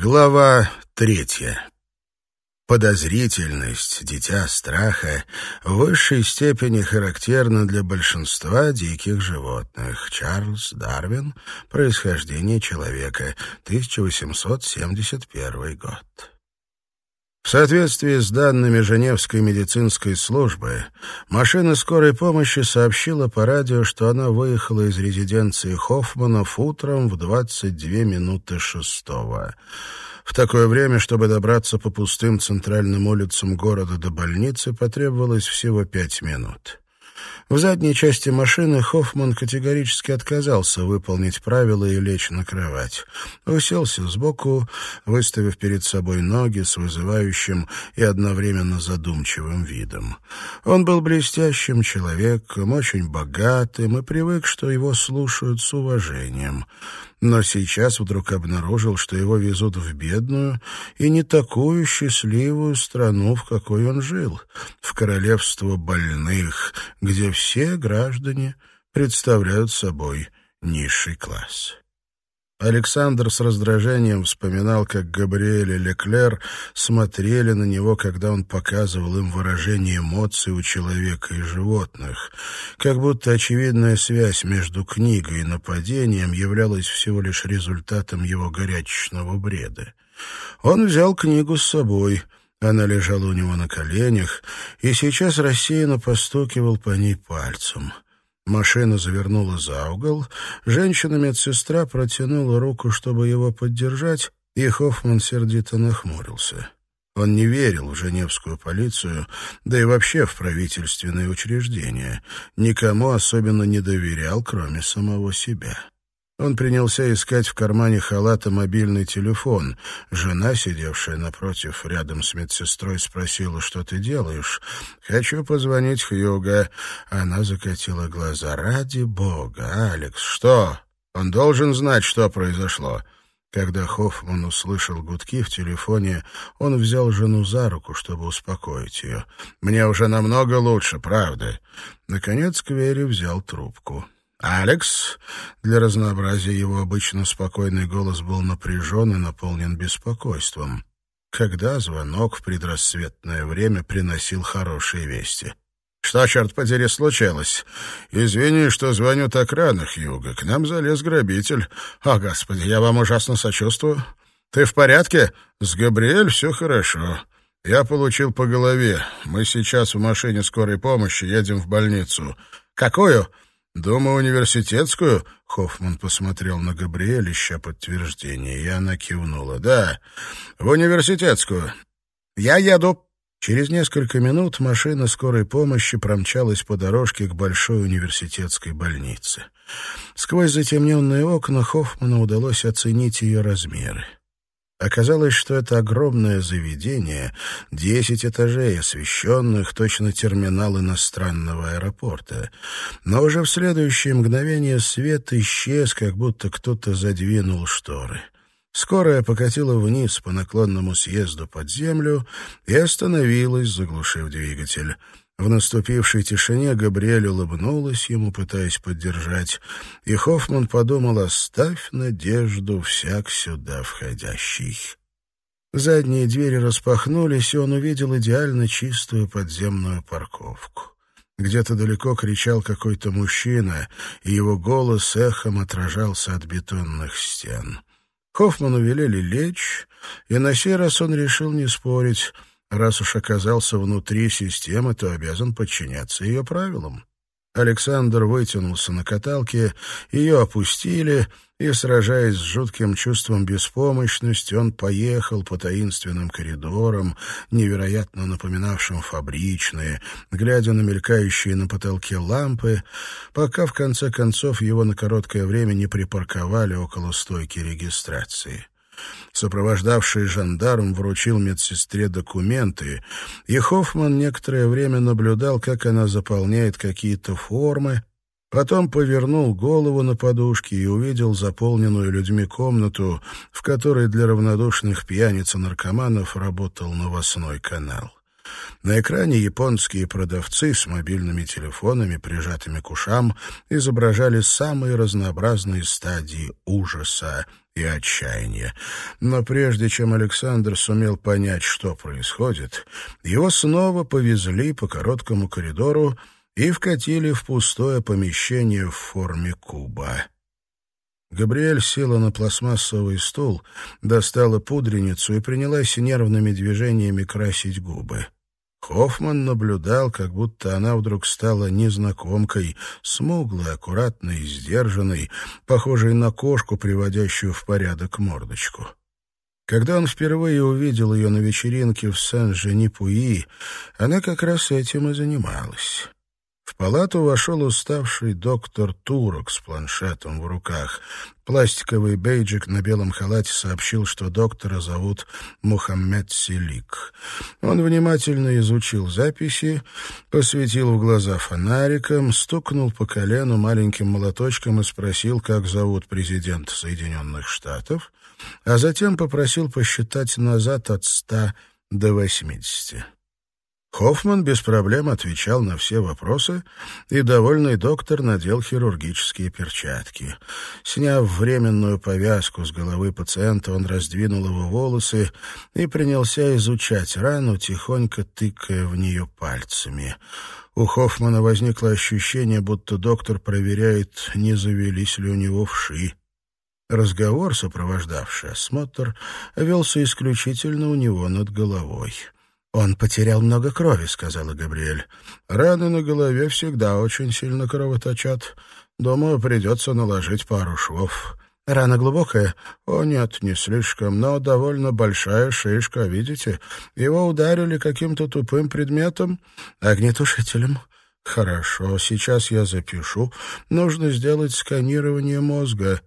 Глава третья. Подозрительность, дитя страха, в высшей степени характерна для большинства диких животных. Чарльз Дарвин. Происхождение человека. 1871 год. В соответствии с данными Женевской медицинской службы, машина скорой помощи сообщила по радио, что она выехала из резиденции Хоффманов утром в 22 минуты шестого. В такое время, чтобы добраться по пустым центральным улицам города до больницы, потребовалось всего пять минут. В задней части машины Хоффман категорически отказался выполнить правила и лечь на кровать. Уселся сбоку, выставив перед собой ноги с вызывающим и одновременно задумчивым видом. Он был блестящим человеком, очень богатым и привык, что его слушают с уважением но сейчас вдруг обнаружил, что его везут в бедную и не такую счастливую страну, в какой он жил, в королевство больных, где все граждане представляют собой низший класс. Александр с раздражением вспоминал, как Габриэль и Леклер смотрели на него, когда он показывал им выражение эмоций у человека и животных, как будто очевидная связь между книгой и нападением являлась всего лишь результатом его горячечного бреда. Он взял книгу с собой — она лежала у него на коленях, и сейчас рассеянно постукивал по ней пальцем — Машина завернула за угол, женщина-медсестра протянула руку, чтобы его поддержать, и Хоффман сердито нахмурился. Он не верил в Женевскую полицию, да и вообще в правительственные учреждения. Никому особенно не доверял, кроме самого себя. Он принялся искать в кармане халата мобильный телефон. Жена, сидевшая напротив, рядом с медсестрой, спросила, что ты делаешь. «Хочу позвонить Хьюга». Она закатила глаза. «Ради бога, Алекс, что? Он должен знать, что произошло». Когда Хоффман услышал гудки в телефоне, он взял жену за руку, чтобы успокоить ее. «Мне уже намного лучше, правда». Наконец Квери взял трубку. «Алекс?» Для разнообразия его обычно спокойный голос был напряжен и наполнен беспокойством. Когда звонок в предрассветное время приносил хорошие вести. «Что, черт подери, случилось? Извини, что звоню так рано, Хьюго. К нам залез грабитель. О, Господи, я вам ужасно сочувствую. Ты в порядке? С Габриэль все хорошо. Я получил по голове. Мы сейчас в машине скорой помощи едем в больницу. Какую?» «Думаю, университетскую?» — Хоффман посмотрел на Габриэль, ища подтверждение, и она кивнула. «Да, в университетскую. Я еду». Через несколько минут машина скорой помощи промчалась по дорожке к большой университетской больнице. Сквозь затемненные окна Хоффману удалось оценить ее размеры. Оказалось, что это огромное заведение, десять этажей, освещенных, точно терминал иностранного аэропорта. Но уже в следующее мгновение свет исчез, как будто кто-то задвинул шторы. Скорая покатила вниз по наклонному съезду под землю и остановилась, заглушив двигатель. В наступившей тишине Габриэль улыбнулась ему, пытаясь поддержать, и Хоффман подумал, оставь надежду всяк сюда входящий. Задние двери распахнулись, и он увидел идеально чистую подземную парковку. Где-то далеко кричал какой-то мужчина, и его голос эхом отражался от бетонных стен. Хоффману велели лечь, и на сей раз он решил не спорить — Раз уж оказался внутри системы, то обязан подчиняться ее правилам. Александр вытянулся на каталке, ее опустили, и, сражаясь с жутким чувством беспомощности, он поехал по таинственным коридорам, невероятно напоминавшим фабричные, глядя на мелькающие на потолке лампы, пока в конце концов его на короткое время не припарковали около стойки регистрации. Сопровождавший жандарм вручил медсестре документы, и Хоффман некоторое время наблюдал, как она заполняет какие-то формы, Потом повернул голову на подушке и увидел заполненную людьми комнату, в которой для равнодушных пьяниц и наркоманов работал новостной канал. На экране японские продавцы с мобильными телефонами, прижатыми к ушам, изображали самые разнообразные стадии ужаса и отчаяния. Но прежде чем Александр сумел понять, что происходит, его снова повезли по короткому коридору и вкатили в пустое помещение в форме куба. Габриэль села на пластмассовый стул, достала пудреницу и принялась нервными движениями красить губы. Хоффман наблюдал, как будто она вдруг стала незнакомкой, смуглой, аккуратной, сдержанной, похожей на кошку, приводящую в порядок мордочку. Когда он впервые увидел ее на вечеринке в Сен-Жени-Пуи, она как раз этим и занималась. В палату вошел уставший доктор Турок с планшетом в руках. Пластиковый бейджик на белом халате сообщил, что доктора зовут Мухаммед Селик. Он внимательно изучил записи, посветил в глаза фонариком, стукнул по колену маленьким молоточком и спросил, как зовут президента Соединенных Штатов, а затем попросил посчитать назад от ста до восьмидесяти. Хоффман без проблем отвечал на все вопросы, и довольный доктор надел хирургические перчатки. Сняв временную повязку с головы пациента, он раздвинул его волосы и принялся изучать рану, тихонько тыкая в нее пальцами. У Хоффмана возникло ощущение, будто доктор проверяет, не завелись ли у него вши. Разговор, сопровождавший осмотр, велся исключительно у него над головой. «Он потерял много крови», — сказала Габриэль. «Раны на голове всегда очень сильно кровоточат. Думаю, придется наложить пару швов». «Рана глубокая?» «О, нет, не слишком, но довольно большая шишка, видите? Его ударили каким-то тупым предметом, огнетушителем». «Хорошо, сейчас я запишу. Нужно сделать сканирование мозга».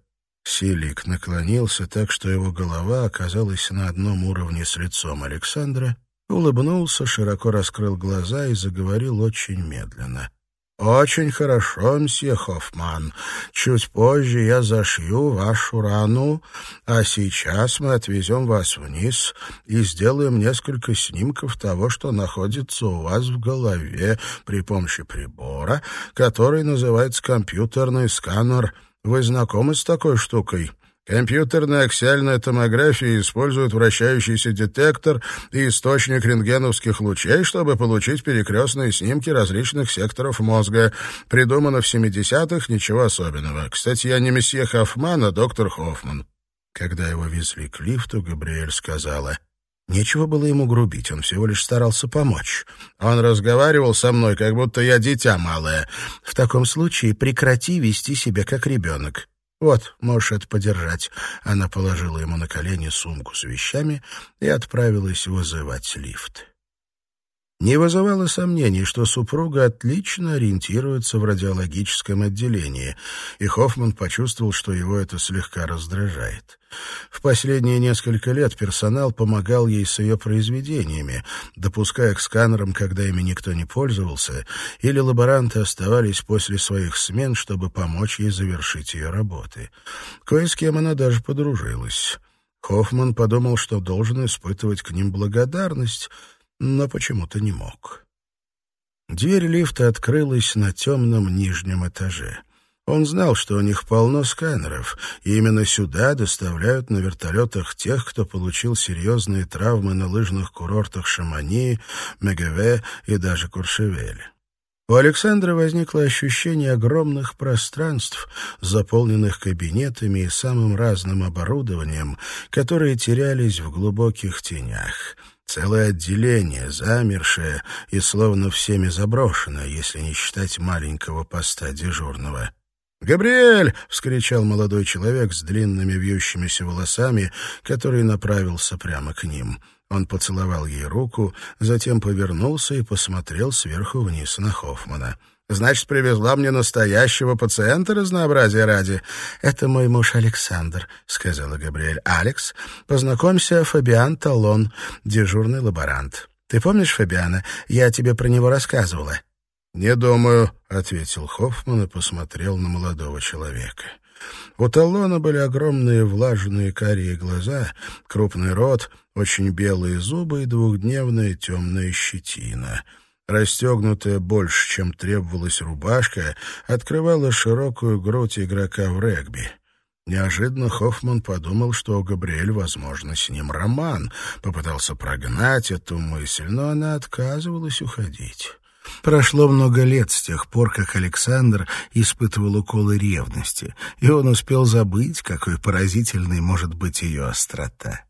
Силик наклонился так, что его голова оказалась на одном уровне с лицом Александра, улыбнулся, широко раскрыл глаза и заговорил очень медленно. «Очень хорошо, мсье Хоффман. Чуть позже я зашью вашу рану, а сейчас мы отвезем вас вниз и сделаем несколько снимков того, что находится у вас в голове при помощи прибора, который называется компьютерный сканер. Вы знакомы с такой штукой?» Компьютерная аксиальная томография использует вращающийся детектор и источник рентгеновских лучей, чтобы получить перекрестные снимки различных секторов мозга. Придумано в 70-х, ничего особенного. Кстати, я не месье Хоффман, а доктор Хоффман. Когда его везли к лифту, Габриэль сказала... Нечего было ему грубить, он всего лишь старался помочь. Он разговаривал со мной, как будто я дитя малое. В таком случае прекрати вести себя как ребенок. «Вот, можешь это подержать». Она положила ему на колени сумку с вещами и отправилась вызывать лифт. Не вызывало сомнений, что супруга отлично ориентируется в радиологическом отделении, и Хоффман почувствовал, что его это слегка раздражает. В последние несколько лет персонал помогал ей с ее произведениями, допуская к сканерам, когда ими никто не пользовался, или лаборанты оставались после своих смен, чтобы помочь ей завершить ее работы. Кое с кем она даже подружилась. Хоффман подумал, что должен испытывать к ним благодарность, но почему-то не мог. Дверь лифта открылась на темном нижнем этаже. Он знал, что у них полно сканеров, и именно сюда доставляют на вертолетах тех, кто получил серьезные травмы на лыжных курортах Шамани, Мегаве и даже Куршевеле. У Александра возникло ощущение огромных пространств, заполненных кабинетами и самым разным оборудованием, которые терялись в глубоких тенях — Целое отделение, замершее и словно всеми заброшенное, если не считать маленького поста дежурного. «Габриэль!» — вскричал молодой человек с длинными вьющимися волосами, который направился прямо к ним. Он поцеловал ей руку, затем повернулся и посмотрел сверху вниз на Хоффмана. Значит, привезла мне настоящего пациента разнообразия ради. Это мой муж Александр, сказала Габриэль. Алекс, познакомься, Фабиан Талон, дежурный лаборант. Ты помнишь Фабиана? Я тебе про него рассказывала. Не думаю, ответил Хоффман и посмотрел на молодого человека. У Таллона были огромные влажные карие глаза, крупный рот, очень белые зубы и двухдневная темная щетина — Расстегнутая больше, чем требовалась рубашка, открывала широкую грудь игрока в регби. Неожиданно Хоффман подумал, что у Габриэль, возможно, с ним роман. Попытался прогнать эту мысль, но она отказывалась уходить. Прошло много лет с тех пор, как Александр испытывал уколы ревности, и он успел забыть, какой поразительной может быть ее острота.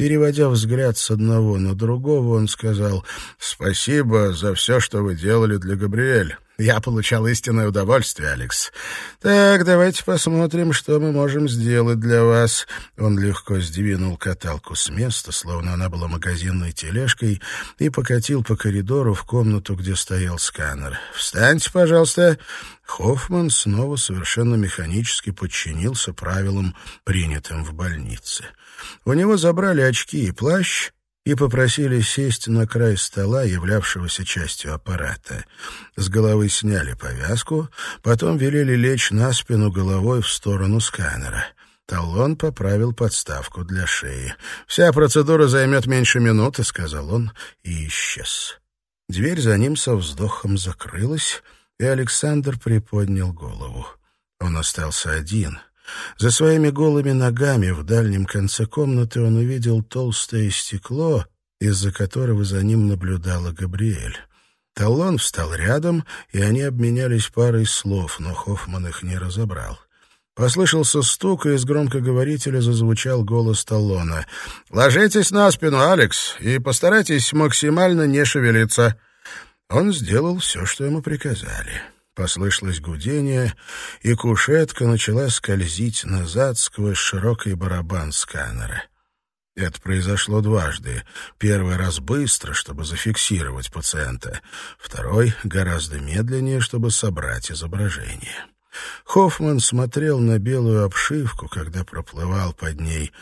Переводя взгляд с одного на другого, он сказал «Спасибо за все, что вы делали для Габриэль. Я получал истинное удовольствие, Алекс. Так, давайте посмотрим, что мы можем сделать для вас». Он легко сдвинул каталку с места, словно она была магазинной тележкой, и покатил по коридору в комнату, где стоял сканер. «Встаньте, пожалуйста». Хоффман снова совершенно механически подчинился правилам, принятым в больнице. У него забрали очки и плащ и попросили сесть на край стола, являвшегося частью аппарата. С головы сняли повязку, потом велели лечь на спину головой в сторону сканера. Талон поправил подставку для шеи. «Вся процедура займет меньше минуты», — сказал он и исчез. Дверь за ним со вздохом закрылась, и Александр приподнял голову. Он остался один — за своими голыми ногами в дальнем конце комнаты он увидел толстое стекло, из-за которого за ним наблюдала Габриэль. Талон встал рядом, и они обменялись парой слов, но Хоффман их не разобрал. Послышался стук, и из громкоговорителя зазвучал голос Таллона. «Ложитесь на спину, Алекс, и постарайтесь максимально не шевелиться». Он сделал все, что ему приказали. Послышалось гудение, и кушетка начала скользить назад сквозь широкий барабан сканера. Это произошло дважды. Первый раз быстро, чтобы зафиксировать пациента. Второй — гораздо медленнее, чтобы собрать изображение. Хоффман смотрел на белую обшивку, когда проплывал под ней,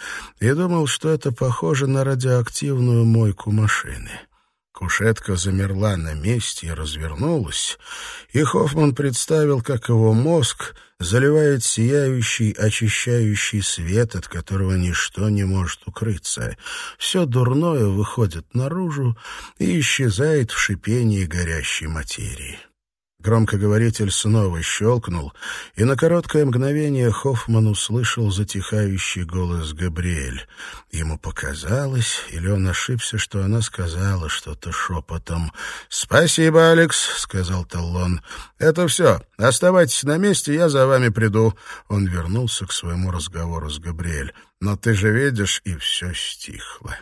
и думал, что это похоже на радиоактивную мойку машины. Кушетка замерла на месте и развернулась, и Хоффман представил, как его мозг заливает сияющий, очищающий свет, от которого ничто не может укрыться. Все дурное выходит наружу и исчезает в шипении горящей материи. Громкоговоритель снова щелкнул, и на короткое мгновение Хоффман услышал затихающий голос Габриэль. Ему показалось, или он ошибся, что она сказала что-то шепотом. «Спасибо, Алекс», — сказал Таллон. «Это все. Оставайтесь на месте, я за вами приду». Он вернулся к своему разговору с Габриэль. «Но ты же видишь, и все стихло».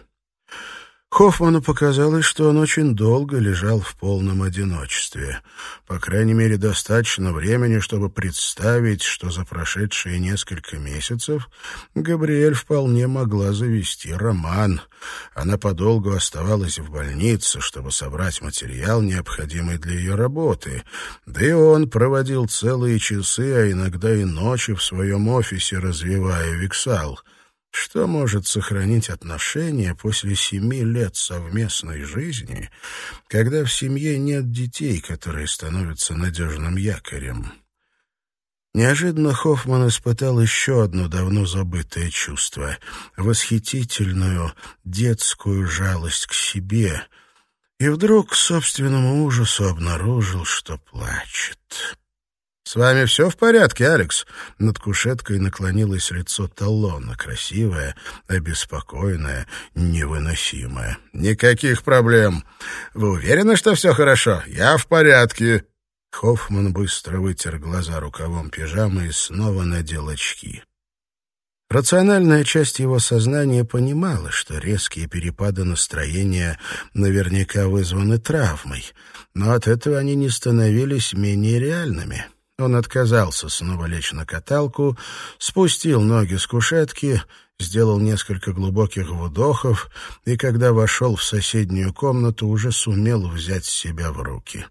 Хоффману показалось, что он очень долго лежал в полном одиночестве. По крайней мере, достаточно времени, чтобы представить, что за прошедшие несколько месяцев Габриэль вполне могла завести роман. Она подолгу оставалась в больнице, чтобы собрать материал, необходимый для ее работы. Да и он проводил целые часы, а иногда и ночи в своем офисе, развивая Виксал — что может сохранить отношения после семи лет совместной жизни, когда в семье нет детей, которые становятся надежным якорем? Неожиданно Хоффман испытал еще одно давно забытое чувство — восхитительную детскую жалость к себе, и вдруг к собственному ужасу обнаружил, что плачет. «С вами все в порядке, Алекс?» Над кушеткой наклонилось лицо Таллона, красивое, обеспокоенное, невыносимое. «Никаких проблем. Вы уверены, что все хорошо? Я в порядке». Хоффман быстро вытер глаза рукавом пижамы и снова надел очки. Рациональная часть его сознания понимала, что резкие перепады настроения наверняка вызваны травмой, но от этого они не становились менее реальными. Он отказался снова лечь на каталку, спустил ноги с кушетки, сделал несколько глубоких вдохов и, когда вошел в соседнюю комнату, уже сумел взять себя в руки.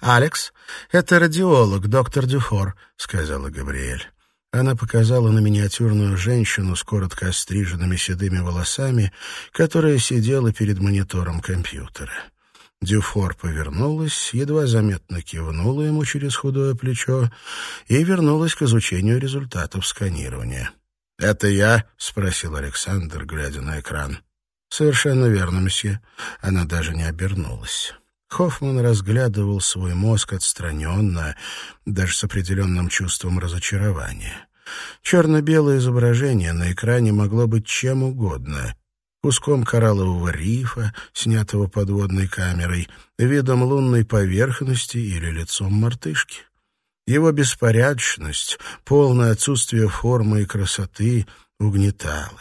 «Алекс, это радиолог, доктор Дюфор», — сказала Габриэль. Она показала на миниатюрную женщину с коротко остриженными седыми волосами, которая сидела перед монитором компьютера. Дюфор повернулась, едва заметно кивнула ему через худое плечо и вернулась к изучению результатов сканирования. «Это я?» — спросил Александр, глядя на экран. «Совершенно верно, месье». Она даже не обернулась. Хоффман разглядывал свой мозг отстраненно, даже с определенным чувством разочарования. Черно-белое изображение на экране могло быть чем угодно — куском кораллового рифа, снятого подводной камерой, видом лунной поверхности или лицом мартышки. Его беспорядочность, полное отсутствие формы и красоты угнетало.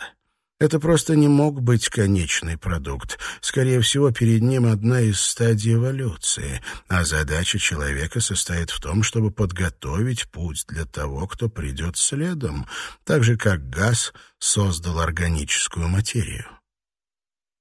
Это просто не мог быть конечный продукт. Скорее всего, перед ним одна из стадий эволюции, а задача человека состоит в том, чтобы подготовить путь для того, кто придет следом, так же, как газ создал органическую материю.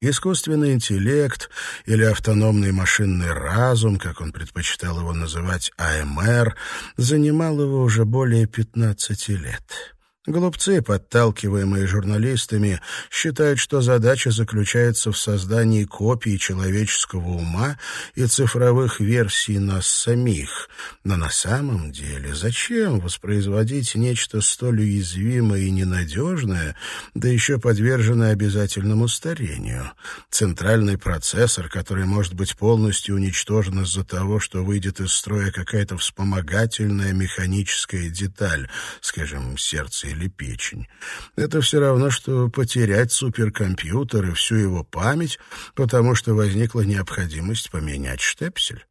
Искусственный интеллект или автономный машинный разум, как он предпочитал его называть, АМР, занимал его уже более 15 лет. Глупцы, подталкиваемые журналистами, считают, что задача заключается в создании копий человеческого ума и цифровых версий нас самих. Но на самом деле зачем воспроизводить нечто столь уязвимое и ненадежное, да еще подверженное обязательному старению? Центральный процессор, который может быть полностью уничтожен из-за того, что выйдет из строя какая-то вспомогательная механическая деталь, скажем, сердце или печень. Это все равно, что потерять суперкомпьютер и всю его память, потому что возникла необходимость поменять штепсель.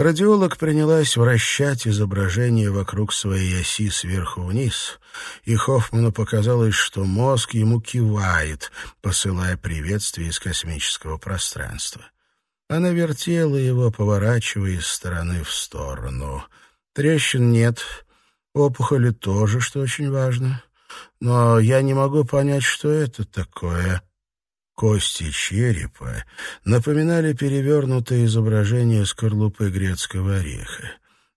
Радиолог принялась вращать изображение вокруг своей оси сверху вниз, и Хоффману показалось, что мозг ему кивает, посылая приветствие из космического пространства. Она вертела его, поворачивая из стороны в сторону. Трещин нет, опухоли тоже, что очень важно но я не могу понять, что это такое. Кости черепа напоминали перевернутое изображение скорлупы грецкого ореха.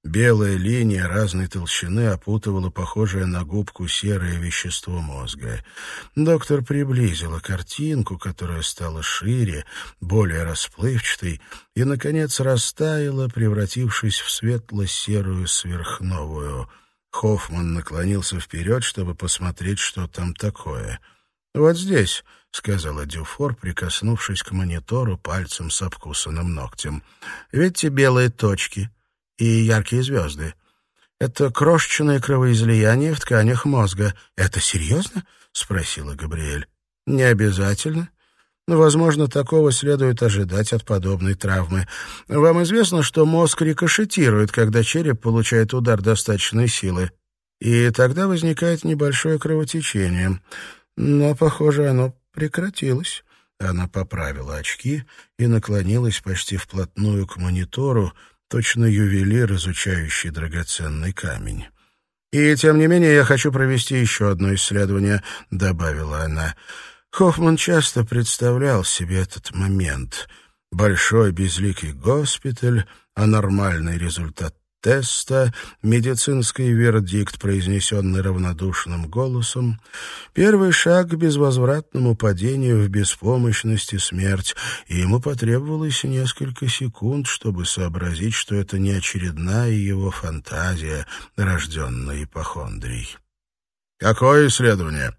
Белая линия разной толщины опутывала похожее на губку серое вещество мозга. Доктор приблизила картинку, которая стала шире, более расплывчатой, и, наконец, растаяла, превратившись в светло-серую сверхновую — Хоффман наклонился вперед, чтобы посмотреть, что там такое. «Вот здесь», — сказала Дюфор, прикоснувшись к монитору пальцем с обкусанным ногтем. «Видите белые точки и яркие звезды? Это крошечное кровоизлияние в тканях мозга. Это серьезно?» — спросила Габриэль. «Не обязательно. Но, возможно, такого следует ожидать от подобной травмы. Вам известно, что мозг рикошетирует, когда череп получает удар достаточной силы, и тогда возникает небольшое кровотечение. Но, похоже, оно прекратилось. Она поправила очки и наклонилась почти вплотную к монитору, точно ювелир, изучающий драгоценный камень. «И, тем не менее, я хочу провести еще одно исследование», — добавила она. Хоффман часто представлял себе этот момент. Большой безликий госпиталь, а нормальный результат теста, медицинский вердикт, произнесенный равнодушным голосом, первый шаг к безвозвратному падению в беспомощность и смерть, и ему потребовалось несколько секунд, чтобы сообразить, что это не очередная его фантазия, рожденная ипохондрией. «Какое исследование?»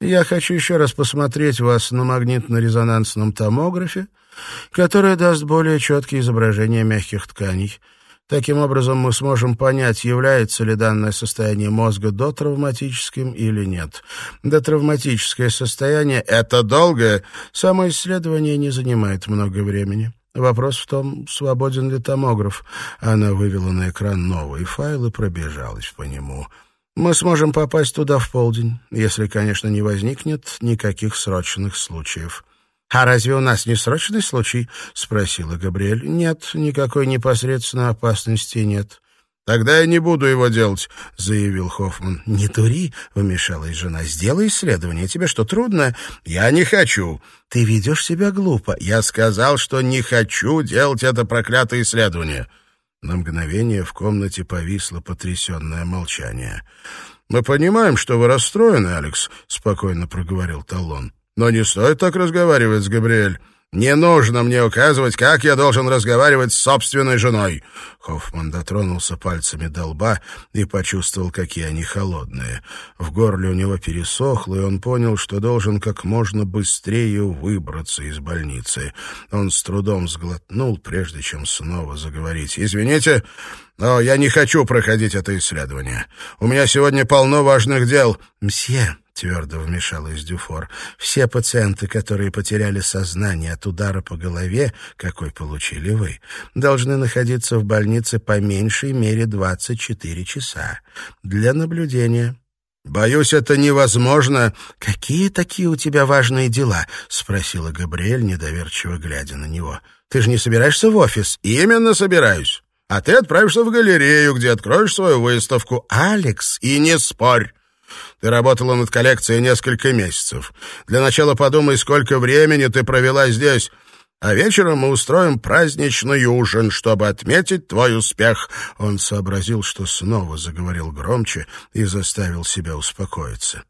Я хочу еще раз посмотреть вас на магнитно-резонансном томографе, которое даст более четкие изображения мягких тканей. Таким образом, мы сможем понять, является ли данное состояние мозга дотравматическим или нет. Дотравматическое состояние — это долго. Само исследование не занимает много времени. Вопрос в том, свободен ли томограф. Она вывела на экран новый файл и пробежалась по нему — мы сможем попасть туда в полдень, если, конечно, не возникнет никаких срочных случаев. «А разве у нас не срочный случай?» — спросила Габриэль. «Нет, никакой непосредственной опасности нет». «Тогда я не буду его делать», — заявил Хоффман. «Не тури», — вмешалась жена. «Сделай исследование. Тебе что, трудно?» «Я не хочу». «Ты ведешь себя глупо». «Я сказал, что не хочу делать это проклятое исследование». На мгновение в комнате повисло потрясенное молчание. «Мы понимаем, что вы расстроены, Алекс», — спокойно проговорил Талон. «Но не стоит так разговаривать с Габриэль. Не нужно мне указывать, как я должен разговаривать с собственной женой. Хоффман дотронулся пальцами до лба и почувствовал, какие они холодные. В горле у него пересохло, и он понял, что должен как можно быстрее выбраться из больницы. Он с трудом сглотнул, прежде чем снова заговорить. «Извините, но я не хочу проходить это исследование. У меня сегодня полно важных дел». «Мсье», твердо вмешалась Дюфор. Все пациенты, которые потеряли сознание от удара по голове, какой получили вы, должны находиться в больнице по меньшей мере 24 часа для наблюдения. «Боюсь, это невозможно». «Какие такие у тебя важные дела?» — спросила Габриэль, недоверчиво глядя на него. «Ты же не собираешься в офис?» «Именно собираюсь. А ты отправишься в галерею, где откроешь свою выставку». «Алекс!» «И не спорь. Ты работала над коллекцией несколько месяцев. Для начала подумай, сколько времени ты провела здесь. А вечером мы устроим праздничный ужин, чтобы отметить твой успех». Он сообразил, что снова заговорил громче и заставил себя успокоиться.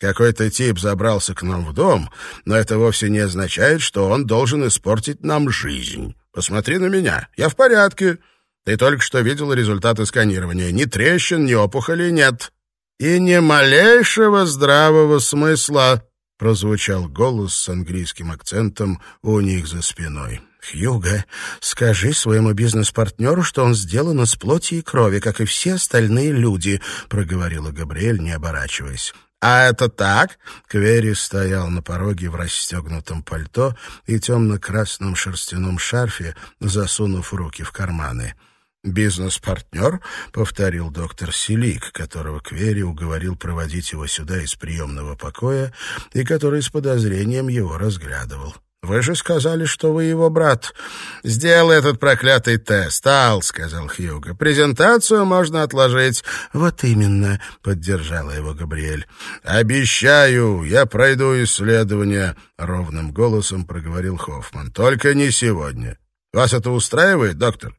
Какой-то тип забрался к нам в дом, но это вовсе не означает, что он должен испортить нам жизнь. Посмотри на меня. Я в порядке. Ты только что видел результаты сканирования. Ни трещин, ни опухолей нет и ни малейшего здравого смысла», — прозвучал голос с английским акцентом у них за спиной. «Хьюго, скажи своему бизнес-партнеру, что он сделан из плоти и крови, как и все остальные люди», — проговорила Габриэль, не оборачиваясь. «А это так?» Квери стоял на пороге в расстегнутом пальто и темно-красном шерстяном шарфе, засунув руки в карманы. «Бизнес-партнер?» — повторил доктор Селик, которого Квери уговорил проводить его сюда из приемного покоя и который с подозрением его разглядывал. «Вы же сказали, что вы его брат. Сделай этот проклятый тест, Ал», — сказал Хьюго. «Презентацию можно отложить». «Вот именно», — поддержала его Габриэль. «Обещаю, я пройду исследование», — ровным голосом проговорил Хоффман. «Только не сегодня. Вас это устраивает, доктор?»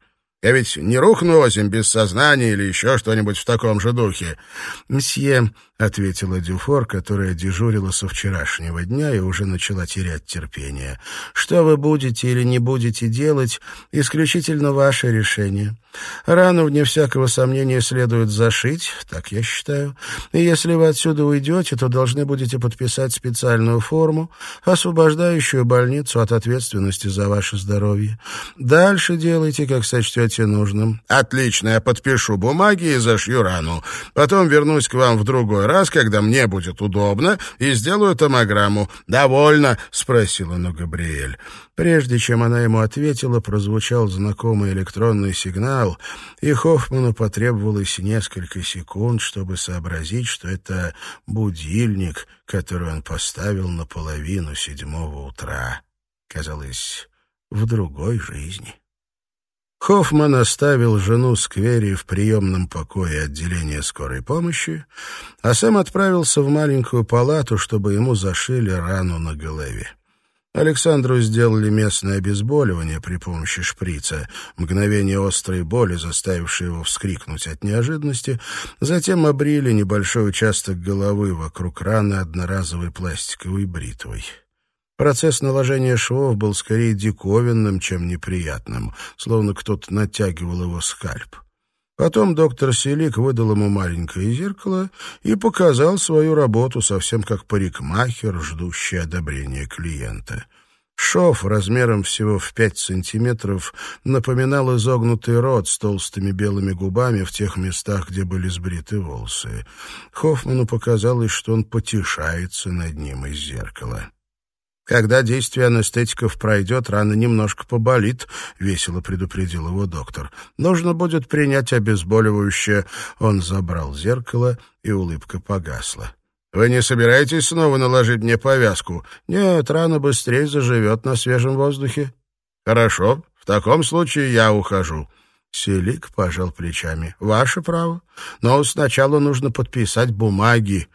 Я ведь не рухну осень без сознания или еще что-нибудь в таком же духе. «Мсье», — ответила Дюфор, которая дежурила со вчерашнего дня и уже начала терять терпение. «Что вы будете или не будете делать, исключительно ваше решение. Рану, вне всякого сомнения, следует зашить, так я считаю. И если вы отсюда уйдете, то должны будете подписать специальную форму, освобождающую больницу от ответственности за ваше здоровье. Дальше делайте, как сочтете нужным». «Отлично, я подпишу бумаги и зашью рану. Потом вернусь к вам в другой раз, когда мне будет удобно, и сделаю томограмму. Довольно?» — спросила но Габриэль. Прежде чем она ему ответила, прозвучал знакомый электронный сигнал, и Хоффману потребовалось несколько секунд, чтобы сообразить, что это будильник, который он поставил на половину седьмого утра. Казалось, в другой жизни. Хоффман оставил жену Сквери в приемном покое отделения скорой помощи, а сам отправился в маленькую палату, чтобы ему зашили рану на голове. Александру сделали местное обезболивание при помощи шприца, мгновение острой боли, заставившее его вскрикнуть от неожиданности, затем обрили небольшой участок головы вокруг раны одноразовой пластиковой бритвой. Процесс наложения швов был скорее диковинным, чем неприятным, словно кто-то натягивал его скальп. Потом доктор Селик выдал ему маленькое зеркало и показал свою работу, совсем как парикмахер, ждущий одобрения клиента. Шов размером всего в пять сантиметров напоминал изогнутый рот с толстыми белыми губами в тех местах, где были сбриты волосы. Хоффману показалось, что он потешается над ним из зеркала. «Когда действие анестетиков пройдет, рана немножко поболит», — весело предупредил его доктор. «Нужно будет принять обезболивающее». Он забрал зеркало, и улыбка погасла. «Вы не собираетесь снова наложить мне повязку?» «Нет, рана быстрее заживет на свежем воздухе». «Хорошо, в таком случае я ухожу». Селик пожал плечами. «Ваше право. Но сначала нужно подписать бумаги».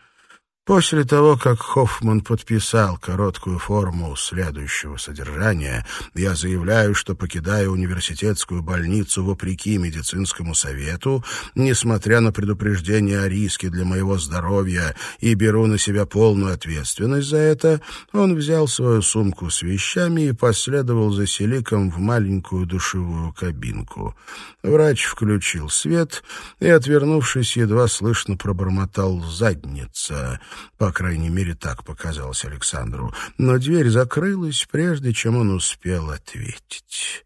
После того, как Хоффман подписал короткую форму следующего содержания, я заявляю, что покидаю университетскую больницу вопреки медицинскому совету, несмотря на предупреждение о риске для моего здоровья, и беру на себя полную ответственность за это, он взял свою сумку с вещами и последовал за Селиком в маленькую душевую кабинку. Врач включил свет и, отвернувшись, едва слышно пробормотал «задница». По крайней мере, так показалось Александру. Но дверь закрылась, прежде чем он успел ответить.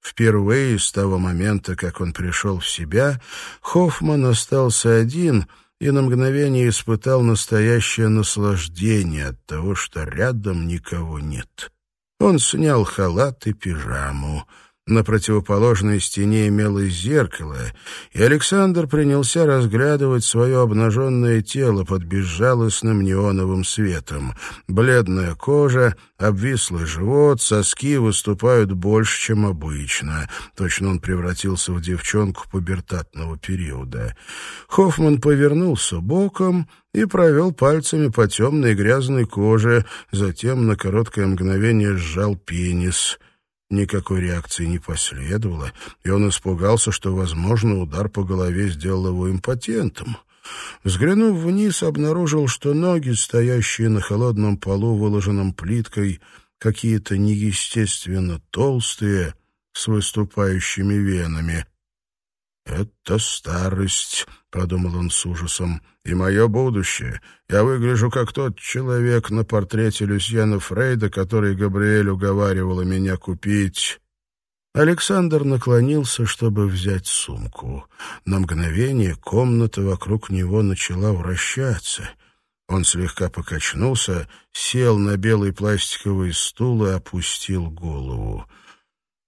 Впервые с того момента, как он пришел в себя, Хоффман остался один и на мгновение испытал настоящее наслаждение от того, что рядом никого нет. Он снял халат и пижаму. На противоположной стене имелось зеркало, и Александр принялся разглядывать свое обнаженное тело под безжалостным неоновым светом. Бледная кожа, обвислый живот, соски выступают больше, чем обычно. Точно он превратился в девчонку пубертатного периода. Хоффман повернулся боком и провел пальцами по темной грязной коже, затем на короткое мгновение сжал пенис — Никакой реакции не последовало, и он испугался, что, возможно, удар по голове сделал его импотентом. Взглянув вниз, обнаружил, что ноги, стоящие на холодном полу, выложенном плиткой, какие-то неестественно толстые, с выступающими венами. «Это старость», — подумал он с ужасом, — «и мое будущее. Я выгляжу как тот человек на портрете Люсьена Фрейда, который Габриэль уговаривала меня купить». Александр наклонился, чтобы взять сумку. На мгновение комната вокруг него начала вращаться. Он слегка покачнулся, сел на белый пластиковый стул и опустил голову.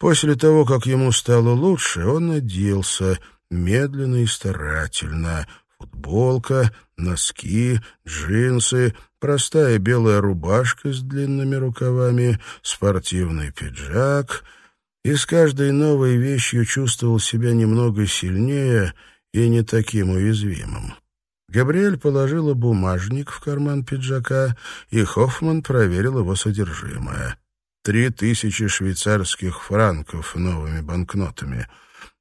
После того, как ему стало лучше, он оделся медленно и старательно. Футболка, носки, джинсы, простая белая рубашка с длинными рукавами, спортивный пиджак. И с каждой новой вещью чувствовал себя немного сильнее и не таким уязвимым. Габриэль положила бумажник в карман пиджака, и Хоффман проверил его содержимое три тысячи швейцарских франков новыми банкнотами.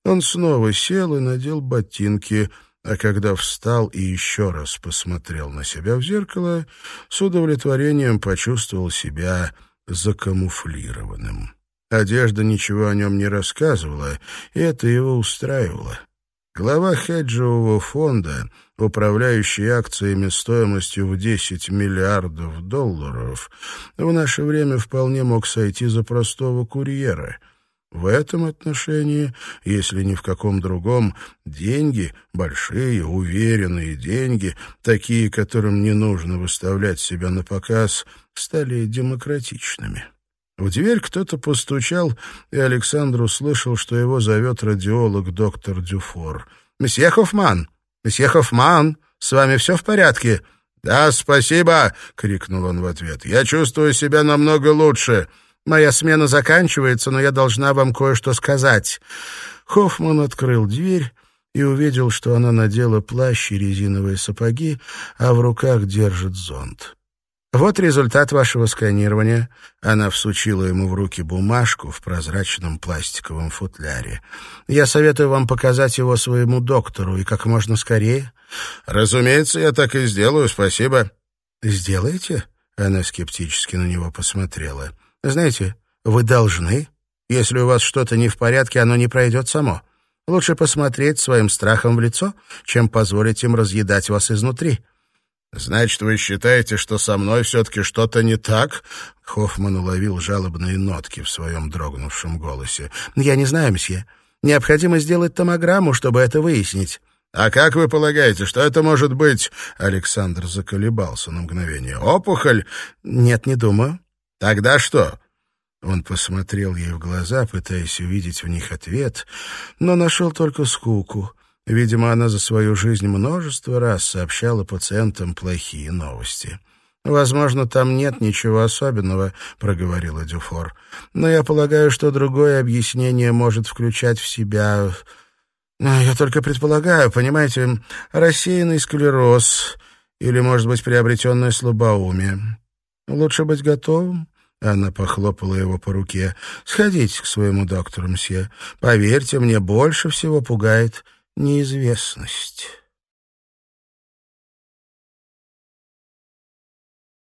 Он снова сел и надел ботинки, а когда встал и еще раз посмотрел на себя в зеркало, с удовлетворением почувствовал себя закамуфлированным. Одежда ничего о нем не рассказывала, и это его устраивало. Глава хеджевого фонда, управляющий акциями стоимостью в 10 миллиардов долларов, в наше время вполне мог сойти за простого курьера. В этом отношении, если ни в каком другом, деньги, большие, уверенные деньги, такие, которым не нужно выставлять себя на показ, стали демократичными. В дверь кто-то постучал, и Александр услышал, что его зовет радиолог доктор Дюфор. «Месье Хоффман! Месье Хоффман! С вами все в порядке?» «Да, спасибо!» — крикнул он в ответ. «Я чувствую себя намного лучше. Моя смена заканчивается, но я должна вам кое-что сказать». Хоффман открыл дверь и увидел, что она надела плащ и резиновые сапоги, а в руках держит зонт. Вот результат вашего сканирования. Она всучила ему в руки бумажку в прозрачном пластиковом футляре. Я советую вам показать его своему доктору и как можно скорее. Разумеется, я так и сделаю, спасибо. Сделаете? Она скептически на него посмотрела. Знаете, вы должны. Если у вас что-то не в порядке, оно не пройдет само. Лучше посмотреть своим страхом в лицо, чем позволить им разъедать вас изнутри. «Значит, вы считаете, что со мной все-таки что-то не так?» Хоффман уловил жалобные нотки в своем дрогнувшем голосе. «Я не знаю, мсье. Необходимо сделать томограмму, чтобы это выяснить». «А как вы полагаете, что это может быть?» Александр заколебался на мгновение. «Опухоль?» «Нет, не думаю». «Тогда что?» Он посмотрел ей в глаза, пытаясь увидеть в них ответ, но нашел только скуку. Видимо, она за свою жизнь множество раз сообщала пациентам плохие новости. «Возможно, там нет ничего особенного», — проговорила Дюфор. «Но я полагаю, что другое объяснение может включать в себя... Я только предполагаю, понимаете, рассеянный склероз Или, может быть, приобретенное слабоумие. Лучше быть готовым. Она похлопала его по руке. «Сходите к своему доктору, мсье. Поверьте, мне больше всего пугает неизвестность».